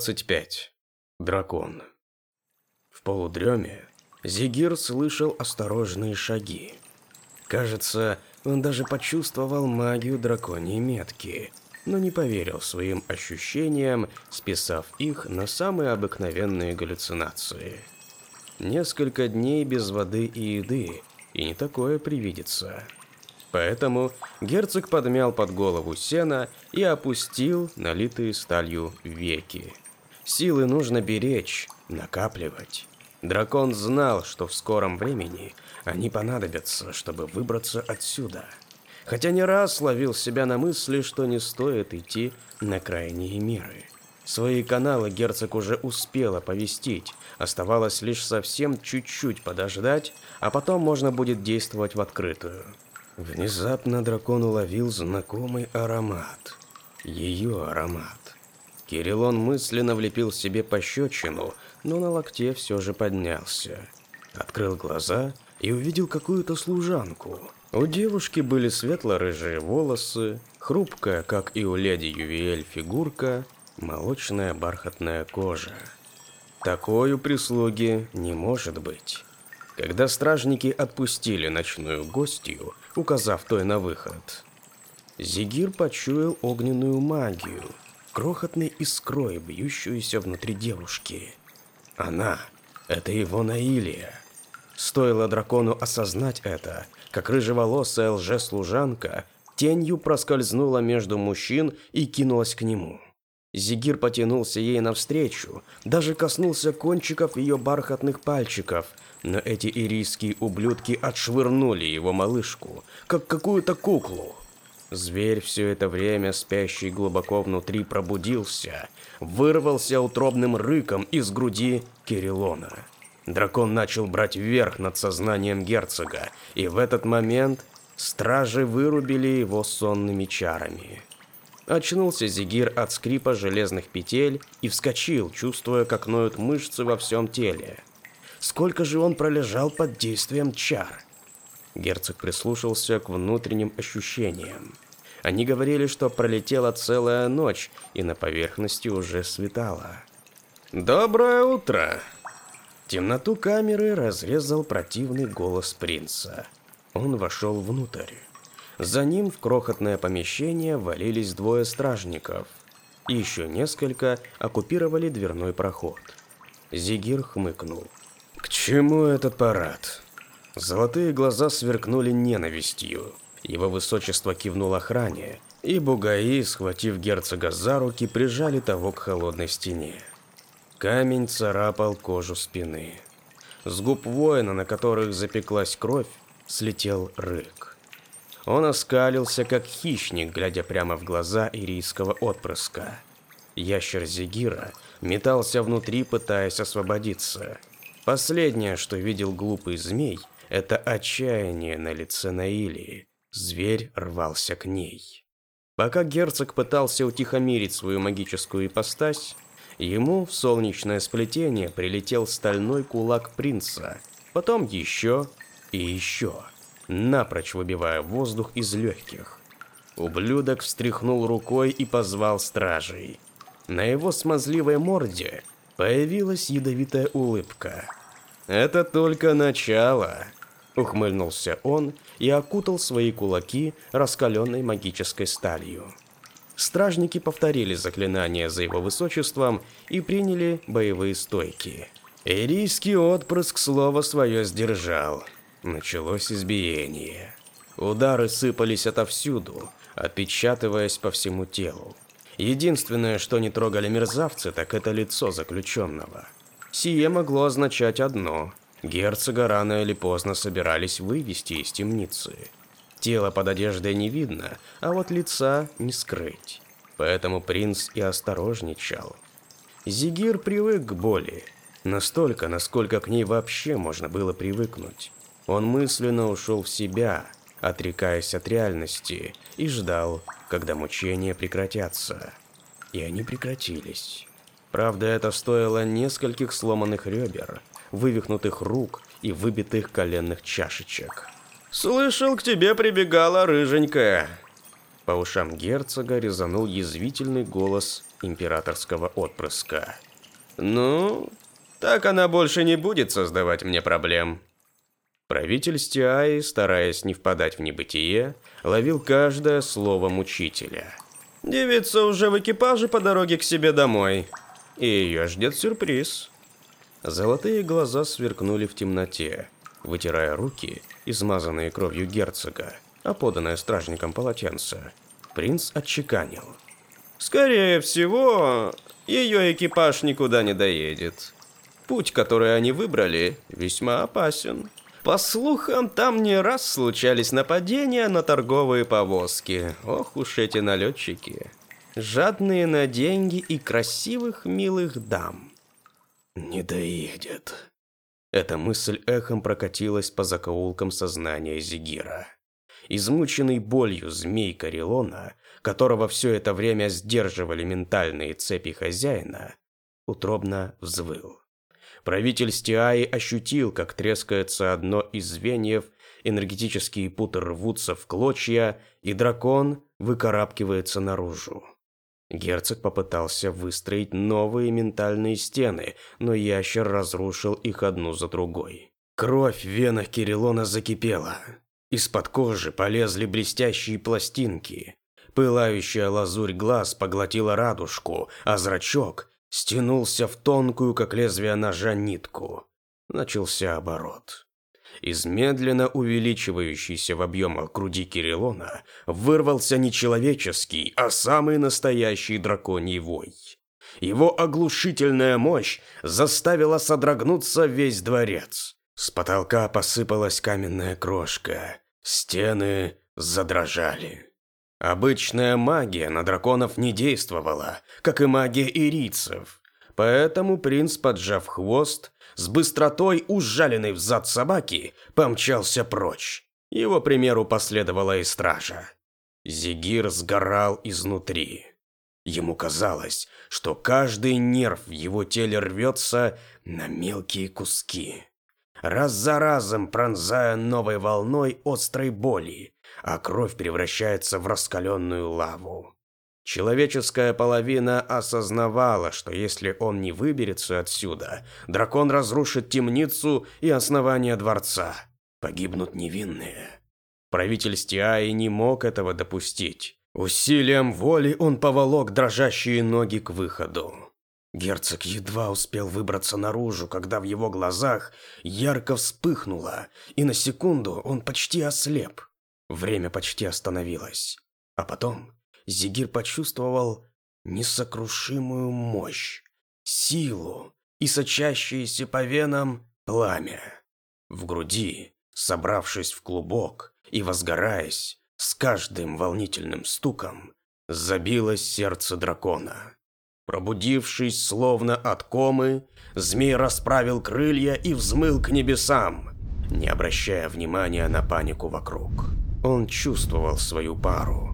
25. Дракон. В полудреме Зигир слышал осторожные шаги. Кажется, он даже почувствовал магию драконьей метки, но не поверил своим ощущениям, списав их на самые обыкновенные галлюцинации. Несколько дней без воды и еды, и не такое привидится. Поэтому герцог подмял под голову сена и опустил налитые сталью веки. Силы нужно беречь, накапливать. Дракон знал, что в скором времени они понадобятся, чтобы выбраться отсюда. Хотя не раз ловил себя на мысли, что не стоит идти на крайние меры. Свои каналы герцог уже успел оповестить, оставалось лишь совсем чуть-чуть подождать, а потом можно будет действовать в открытую. Внезапно дракон уловил знакомый аромат. Ее аромат. Кириллон мысленно влепил себе пощечину, но на локте все же поднялся. Открыл глаза и увидел какую-то служанку. У девушки были светло-рыжие волосы, хрупкая, как и у леди Ювиэль, фигурка, молочная бархатная кожа. Такой у прислуги не может быть. Когда стражники отпустили ночную гостью, указав той на выход, Зигир почуял огненную магию, крохотной искрой, бьющуюся внутри девушки. Она — это его Наилия. Стоило дракону осознать это, как рыжеволосая лже-служанка тенью проскользнула между мужчин и кинулась к нему. Зигир потянулся ей навстречу, даже коснулся кончиков ее бархатных пальчиков, но эти ирийские ублюдки отшвырнули его малышку, как какую-то куклу. Зверь все это время, спящий глубоко внутри, пробудился, вырвался утробным рыком из груди Кириллона. Дракон начал брать верх над сознанием герцога, и в этот момент стражи вырубили его сонными чарами. Очнулся Зигир от скрипа железных петель и вскочил, чувствуя, как ноют мышцы во всем теле. Сколько же он пролежал под действием чар? Герцог прислушался к внутренним ощущениям. Они говорили, что пролетела целая ночь, и на поверхности уже светало. «Доброе утро!» Темноту камеры разрезал противный голос принца. Он вошел внутрь. За ним в крохотное помещение валились двое стражников. И еще несколько оккупировали дверной проход. Зигир хмыкнул. «К чему этот парад?» Золотые глаза сверкнули ненавистью. Его высочество кивнул охране, и бугаи, схватив герцога за руки, прижали того к холодной стене. Камень царапал кожу спины. С губ воина, на которых запеклась кровь, слетел рык. Он оскалился, как хищник, глядя прямо в глаза ирийского отпрыска. Ящер Зигира метался внутри, пытаясь освободиться. Последнее, что видел глупый змей, это отчаяние на лице Наилии. Зверь рвался к ней. Пока герцог пытался утихомирить свою магическую ипостась, ему в солнечное сплетение прилетел стальной кулак принца, потом еще и еще напрочь выбивая воздух из легких. Ублюдок встряхнул рукой и позвал стражей. На его смазливой морде появилась ядовитая улыбка. «Это только начало», — ухмыльнулся он и окутал свои кулаки раскаленной магической сталью. Стражники повторили заклинание за его высочеством и приняли боевые стойки. Эрийский отпрыск слово свое сдержал — Началось избиение. Удары сыпались отовсюду, отпечатываясь по всему телу. Единственное, что не трогали мерзавцы, так это лицо заключенного. Сие могло означать одно. Герцога рано или поздно собирались вывести из темницы. Тело под одеждой не видно, а вот лица не скрыть. Поэтому принц и осторожничал. Зигир привык к боли. Настолько, насколько к ней вообще можно было привыкнуть. Он мысленно ушел в себя, отрекаясь от реальности, и ждал, когда мучения прекратятся. И они прекратились. Правда, это стоило нескольких сломанных ребер, вывихнутых рук и выбитых коленных чашечек. «Слышал, к тебе прибегала рыженькая!» По ушам герцога резанул язвительный голос императорского отпрыска. «Ну, так она больше не будет создавать мне проблем». Правитель Стиаи, стараясь не впадать в небытие, ловил каждое слово мучителя. «Девица уже в экипаже по дороге к себе домой, и ее ждет сюрприз». Золотые глаза сверкнули в темноте, вытирая руки, измазанные кровью герцога, а поданное стражником полотенце. Принц отчеканил. «Скорее всего, ее экипаж никуда не доедет. Путь, который они выбрали, весьма опасен. По слухам, там не раз случались нападения на торговые повозки. Ох уж эти налетчики. Жадные на деньги и красивых милых дам. Не доедет. Эта мысль эхом прокатилась по закоулкам сознания Зигира. Измученный болью змей Карелона, которого все это время сдерживали ментальные цепи хозяина, утробно взвыл. Правитель Стиаи ощутил, как трескается одно из звеньев, энергетические путы рвутся в клочья, и дракон выкарабкивается наружу. Герцог попытался выстроить новые ментальные стены, но ящер разрушил их одну за другой. Кровь в венах Кириллона закипела. Из-под кожи полезли блестящие пластинки. Пылающая лазурь глаз поглотила радужку, а зрачок стянулся в тонкую, как лезвие ножа, нитку. Начался оборот. Из медленно увеличивающейся в объемах груди Кириллона вырвался не человеческий, а самый настоящий драконий вой. Его оглушительная мощь заставила содрогнуться весь дворец. С потолка посыпалась каменная крошка, стены задрожали. Обычная магия на драконов не действовала, как и магия ирийцев. Поэтому принц, поджав хвост, с быстротой ужаленной в зад собаки, помчался прочь. Его примеру последовала и стража. Зигир сгорал изнутри. Ему казалось, что каждый нерв в его теле рвется на мелкие куски. Раз за разом пронзая новой волной острой боли, а кровь превращается в раскаленную лаву. Человеческая половина осознавала, что если он не выберется отсюда, дракон разрушит темницу и основание дворца. Погибнут невинные. Правитель Стиаи не мог этого допустить. Усилием воли он поволок дрожащие ноги к выходу. Герцог едва успел выбраться наружу, когда в его глазах ярко вспыхнуло, и на секунду он почти ослеп. Время почти остановилось. А потом Зигир почувствовал несокрушимую мощь, силу и сочащееся по венам пламя. В груди, собравшись в клубок и возгораясь, с каждым волнительным стуком забилось сердце дракона. Пробудившись словно от комы, змей расправил крылья и взмыл к небесам, не обращая внимания на панику вокруг. Он чувствовал свою пару,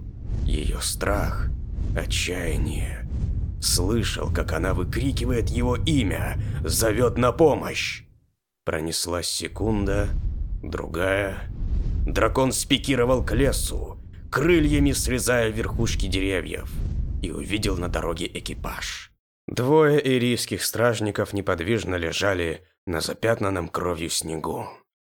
ее страх, отчаяние. Слышал, как она выкрикивает его имя, зовет на помощь. Пронеслась секунда, другая. Дракон спикировал к лесу, крыльями срезая верхушки деревьев, и увидел на дороге экипаж. Двое ирийских стражников неподвижно лежали на запятнанном кровью снегу.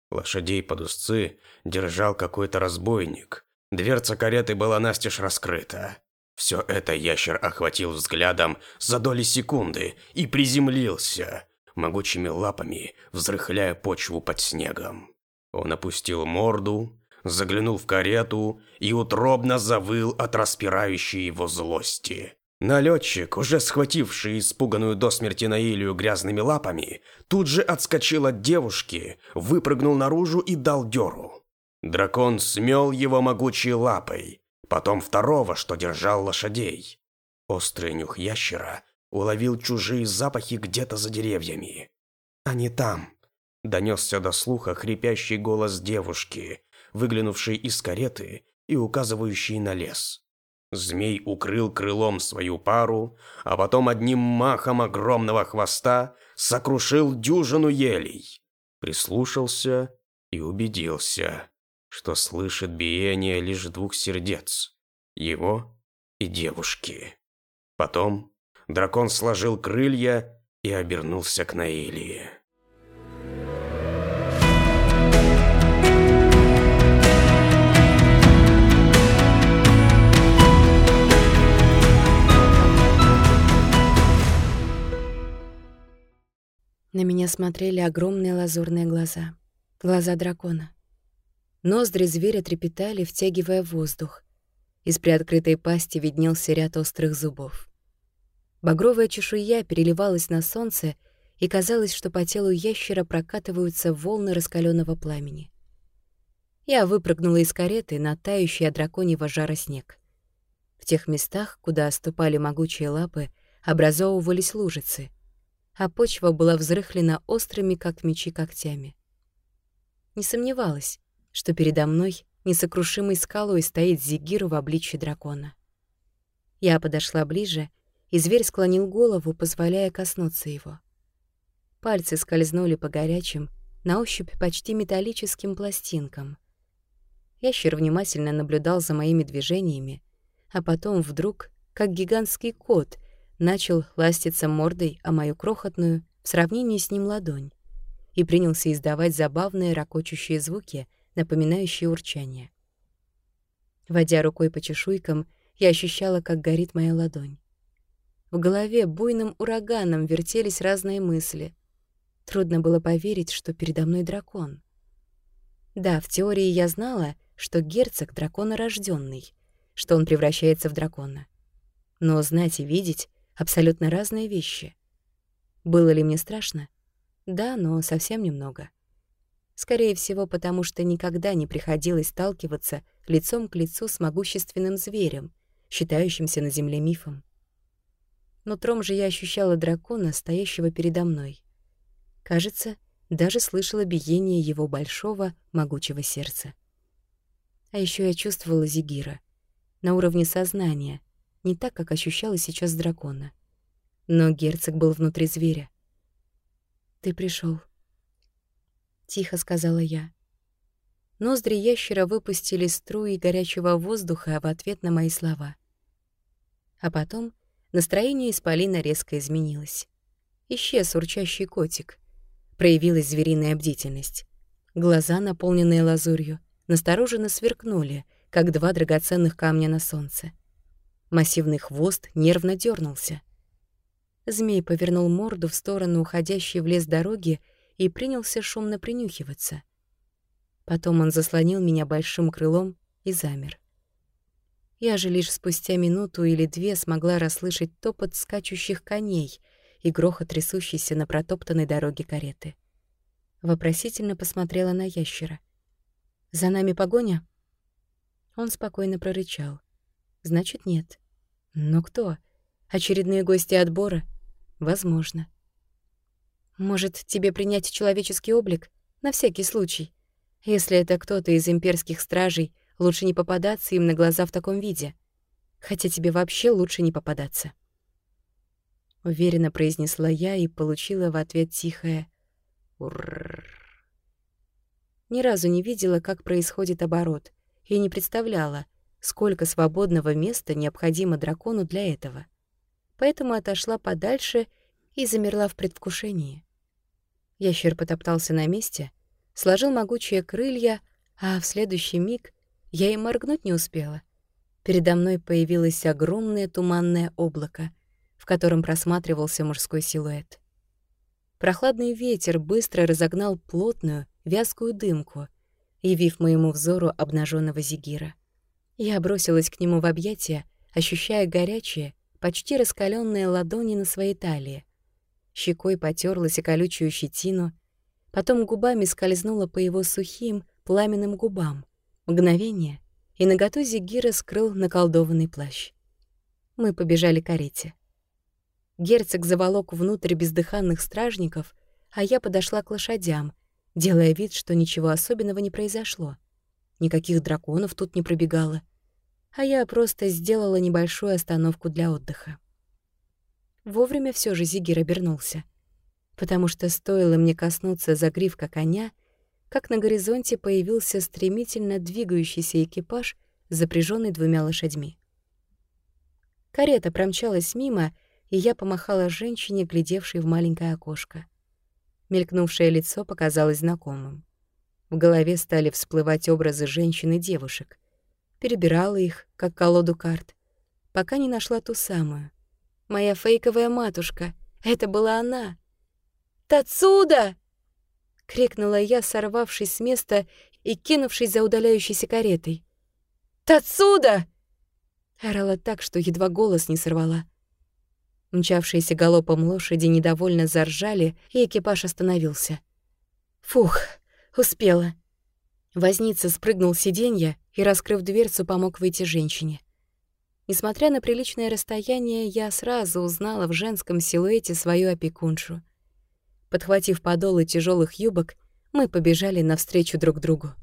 Лошадей под узцы держал какой-то разбойник. Дверца кареты была настежь раскрыта. Все это ящер охватил взглядом за доли секунды и приземлился, могучими лапами взрыхляя почву под снегом. Он опустил морду, заглянул в карету и утробно завыл от распирающей его злости. Налетчик, уже схвативший испуганную до смерти Наилию грязными лапами, тут же отскочил от девушки, выпрыгнул наружу и дал дёру. Дракон смел его могучей лапой, потом второго, что держал лошадей. Острый нюх ящера уловил чужие запахи где-то за деревьями. «Они там», – донесся до слуха хрипящий голос девушки, выглянувшей из кареты и указывающей на лес. Змей укрыл крылом свою пару, а потом одним махом огромного хвоста сокрушил дюжину елей. Прислушался и убедился, что слышит биение лишь двух сердец. его и девушки. Потом дракон сложил крылья и обернулся к Наилии. На меня смотрели огромные лазурные глаза. Глаза дракона. Ноздри зверя трепетали, втягивая воздух. Из приоткрытой пасти виднелся ряд острых зубов. Багровая чешуя переливалась на солнце, и казалось, что по телу ящера прокатываются волны раскаленного пламени. Я выпрыгнула из кареты на тающий от драконьего жара снег. В тех местах, куда оступали могучие лапы, образовывались лужицы — а почва была взрыхлена острыми, как мечи, когтями. Не сомневалась, что передо мной несокрушимой скалой стоит Зигир в обличье дракона. Я подошла ближе, и зверь склонил голову, позволяя коснуться его. Пальцы скользнули по горячим, на ощупь почти металлическим пластинкам. Ящер внимательно наблюдал за моими движениями, а потом вдруг, как гигантский кот — начал ластиться мордой о мою крохотную, в сравнении с ним ладонь, и принялся издавать забавные ракочущие звуки, напоминающие урчание. Водя рукой по чешуйкам, я ощущала, как горит моя ладонь. В голове буйным ураганом вертелись разные мысли. Трудно было поверить, что передо мной дракон. Да, в теории я знала, что герцог — драконорождённый, что он превращается в дракона. Но знать и видеть Абсолютно разные вещи. Было ли мне страшно? Да, но совсем немного. Скорее всего, потому что никогда не приходилось сталкиваться лицом к лицу с могущественным зверем, считающимся на земле мифом. Но тром же я ощущала дракона, стоящего передо мной. Кажется, даже слышала биение его большого, могучего сердца. А еще я чувствовала Зигира на уровне сознания — не так, как ощущала сейчас дракона. Но герцог был внутри зверя. «Ты пришел, тихо сказала я. Ноздри ящера выпустили струи горячего воздуха в ответ на мои слова. А потом настроение исполина резко изменилось. Исчез урчащий котик. Проявилась звериная бдительность. Глаза, наполненные лазурью, настороженно сверкнули, как два драгоценных камня на солнце. Массивный хвост нервно дернулся. Змей повернул морду в сторону уходящей в лес дороги и принялся шумно принюхиваться. Потом он заслонил меня большим крылом и замер. Я же лишь спустя минуту или две смогла расслышать топот скачущих коней и грохот трясущейся на протоптанной дороге кареты. Вопросительно посмотрела на ящера. «За нами погоня?» Он спокойно прорычал. «Значит, нет. Но кто? Очередные гости отбора? Возможно. Может, тебе принять человеческий облик? На всякий случай. Если это кто-то из имперских стражей, лучше не попадаться им на глаза в таком виде. Хотя тебе вообще лучше не попадаться. Уверенно произнесла я и получила в ответ тихое «Урррр». Ни разу не видела, как происходит оборот, и не представляла, сколько свободного места необходимо дракону для этого. Поэтому отошла подальше и замерла в предвкушении. Ящер потоптался на месте, сложил могучие крылья, а в следующий миг я и моргнуть не успела. Передо мной появилось огромное туманное облако, в котором просматривался мужской силуэт. Прохладный ветер быстро разогнал плотную, вязкую дымку, явив моему взору обнаженного зигира. Я бросилась к нему в объятия, ощущая горячие, почти раскаленные ладони на своей талии. Щекой потерлась и колючую щетину, потом губами скользнула по его сухим, пламенным губам. Мгновение, и наготу Зигира скрыл наколдованный плащ. Мы побежали к карете. Герцог заволок внутрь бездыханных стражников, а я подошла к лошадям, делая вид, что ничего особенного не произошло. Никаких драконов тут не пробегало а я просто сделала небольшую остановку для отдыха. Вовремя все же Зигир обернулся, потому что стоило мне коснуться загривка коня, как на горизонте появился стремительно двигающийся экипаж, запряженный двумя лошадьми. Карета промчалась мимо, и я помахала женщине, глядевшей в маленькое окошко. Мелькнувшее лицо показалось знакомым. В голове стали всплывать образы женщин и девушек. Перебирала их, как колоду карт, пока не нашла ту самую. Моя фейковая матушка. Это была она. «Тацуда!» — крикнула я, сорвавшись с места и кинувшись за удаляющейся каретой. «Тацуда!» — орала так, что едва голос не сорвала. Мчавшиеся галопом лошади недовольно заржали, и экипаж остановился. Фух, успела. Возница спрыгнул с сиденья и, раскрыв дверцу, помог выйти женщине. Несмотря на приличное расстояние, я сразу узнала в женском силуэте свою опекуншу. Подхватив подолы тяжелых юбок, мы побежали навстречу друг другу.